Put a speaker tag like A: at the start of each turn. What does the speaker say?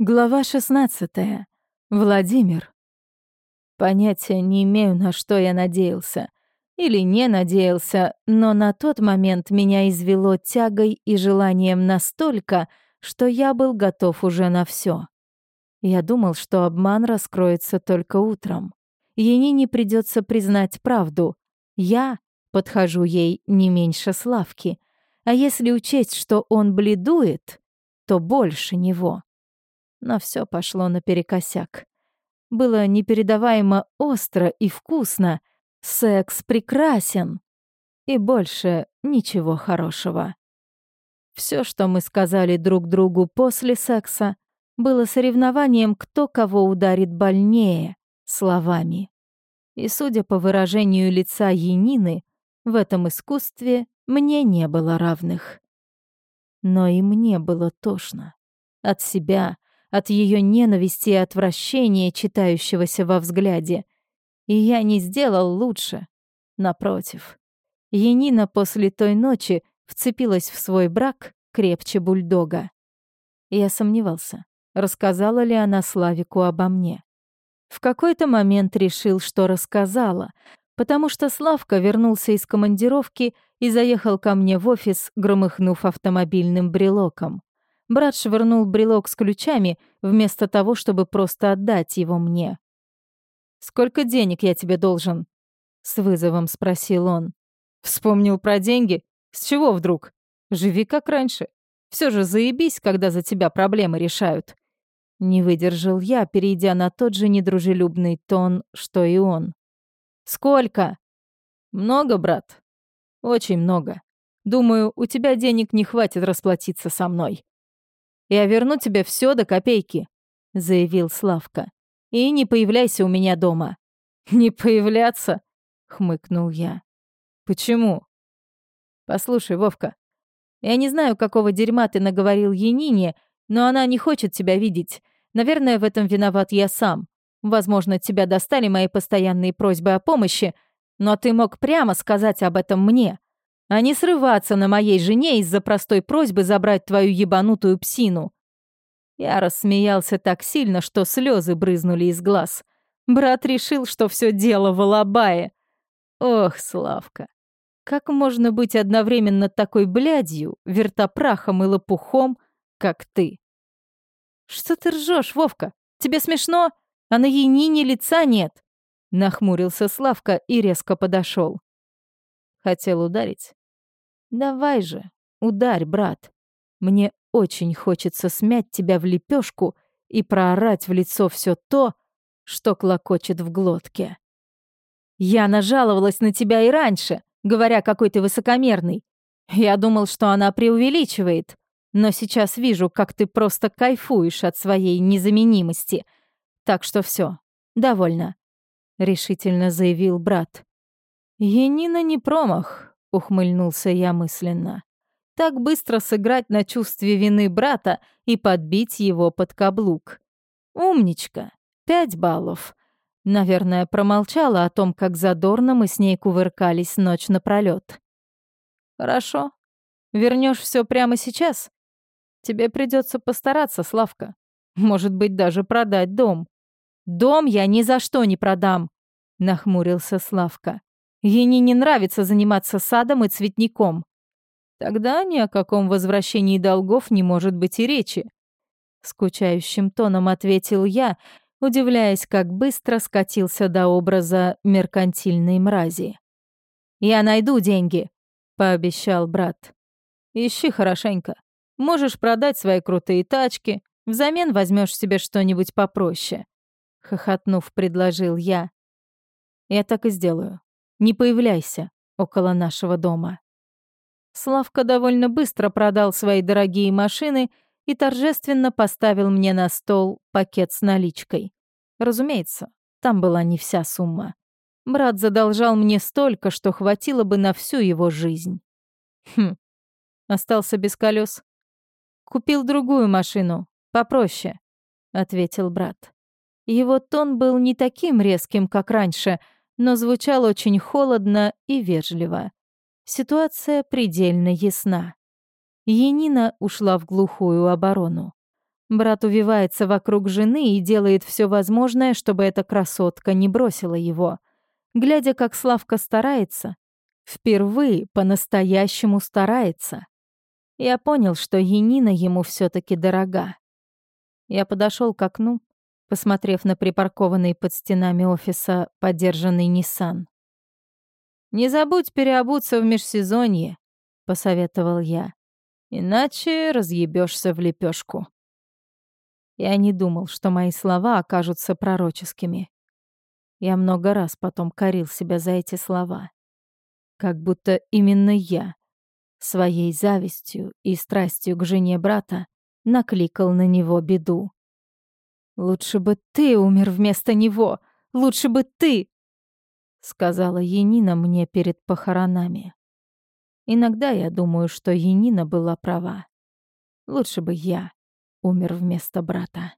A: Глава 16. Владимир. Понятия не имею, на что я надеялся. Или не надеялся, но на тот момент меня извело тягой и желанием настолько, что я был готов уже на все. Я думал, что обман раскроется только утром. Ей не придется признать правду. Я подхожу ей не меньше Славки. А если учесть, что он бледует, то больше него но все пошло наперекосяк. Было непередаваемо остро и вкусно. Секс прекрасен. И больше ничего хорошего. Все, что мы сказали друг другу после секса, было соревнованием, кто кого ударит больнее, словами. И, судя по выражению лица Янины, в этом искусстве мне не было равных. Но и мне было тошно. От себя, от ее ненависти и отвращения, читающегося во взгляде. И я не сделал лучше. Напротив. Енина после той ночи вцепилась в свой брак крепче бульдога. Я сомневался, рассказала ли она Славику обо мне. В какой-то момент решил, что рассказала, потому что Славка вернулся из командировки и заехал ко мне в офис, громыхнув автомобильным брелоком. Брат швырнул брелок с ключами, вместо того, чтобы просто отдать его мне. «Сколько денег я тебе должен?» — с вызовом спросил он. «Вспомнил про деньги? С чего вдруг? Живи как раньше. Все же заебись, когда за тебя проблемы решают». Не выдержал я, перейдя на тот же недружелюбный тон, что и он. «Сколько?» «Много, брат. Очень много. Думаю, у тебя денег не хватит расплатиться со мной. Я верну тебе все до копейки», — заявил Славка. «И не появляйся у меня дома». «Не появляться?» — хмыкнул я. «Почему?» «Послушай, Вовка, я не знаю, какого дерьма ты наговорил Янине, но она не хочет тебя видеть. Наверное, в этом виноват я сам. Возможно, тебя достали мои постоянные просьбы о помощи, но ты мог прямо сказать об этом мне а не срываться на моей жене из-за простой просьбы забрать твою ебанутую псину. Я рассмеялся так сильно, что слезы брызнули из глаз. Брат решил, что все дело в Алабае. Ох, Славка, как можно быть одновременно такой блядью, вертопрахом и лопухом, как ты? Что ты ржешь, Вовка? Тебе смешно? А на Янине лица нет. Нахмурился Славка и резко подошел. Хотел ударить. Давай же, ударь, брат. Мне очень хочется смять тебя в лепешку и проорать в лицо все то, что клокочет в глотке. Я нажаловалась на тебя и раньше, говоря, какой ты высокомерный. Я думал, что она преувеличивает, но сейчас вижу, как ты просто кайфуешь от своей незаменимости. Так что все, довольно, решительно заявил брат. «Енина не промах», — ухмыльнулся я мысленно. «Так быстро сыграть на чувстве вины брата и подбить его под каблук. Умничка. Пять баллов». Наверное, промолчала о том, как задорно мы с ней кувыркались ночь напролёт. «Хорошо. Вернешь все прямо сейчас? Тебе придется постараться, Славка. Может быть, даже продать дом». «Дом я ни за что не продам», — нахмурился Славка. Ей не нравится заниматься садом и цветником. Тогда ни о каком возвращении долгов не может быть и речи. Скучающим тоном ответил я, удивляясь, как быстро скатился до образа меркантильной мрази. «Я найду деньги», — пообещал брат. «Ищи хорошенько. Можешь продать свои крутые тачки, взамен возьмешь себе что-нибудь попроще», — хохотнув, предложил я. «Я так и сделаю. Не появляйся около нашего дома. Славка довольно быстро продал свои дорогие машины и торжественно поставил мне на стол пакет с наличкой. Разумеется, там была не вся сумма. Брат задолжал мне столько, что хватило бы на всю его жизнь. Хм, остался без колес. Купил другую машину, попроще, ответил брат. Его тон был не таким резким, как раньше — но звучал очень холодно и вежливо. Ситуация предельно ясна. Енина ушла в глухую оборону. Брат увивается вокруг жены и делает все возможное, чтобы эта красотка не бросила его. Глядя, как Славка старается, впервые по-настоящему старается. Я понял, что Енина ему все таки дорога. Я подошел к окну, посмотрев на припаркованный под стенами офиса подержанный Nissan. «Не забудь переобуться в межсезонье», — посоветовал я. «Иначе разъебешься в лепешку. Я не думал, что мои слова окажутся пророческими. Я много раз потом корил себя за эти слова. Как будто именно я, своей завистью и страстью к жене брата, накликал на него беду. «Лучше бы ты умер вместо него! Лучше бы ты!» Сказала Енина мне перед похоронами. Иногда я думаю, что Енина была права. Лучше бы я умер вместо брата.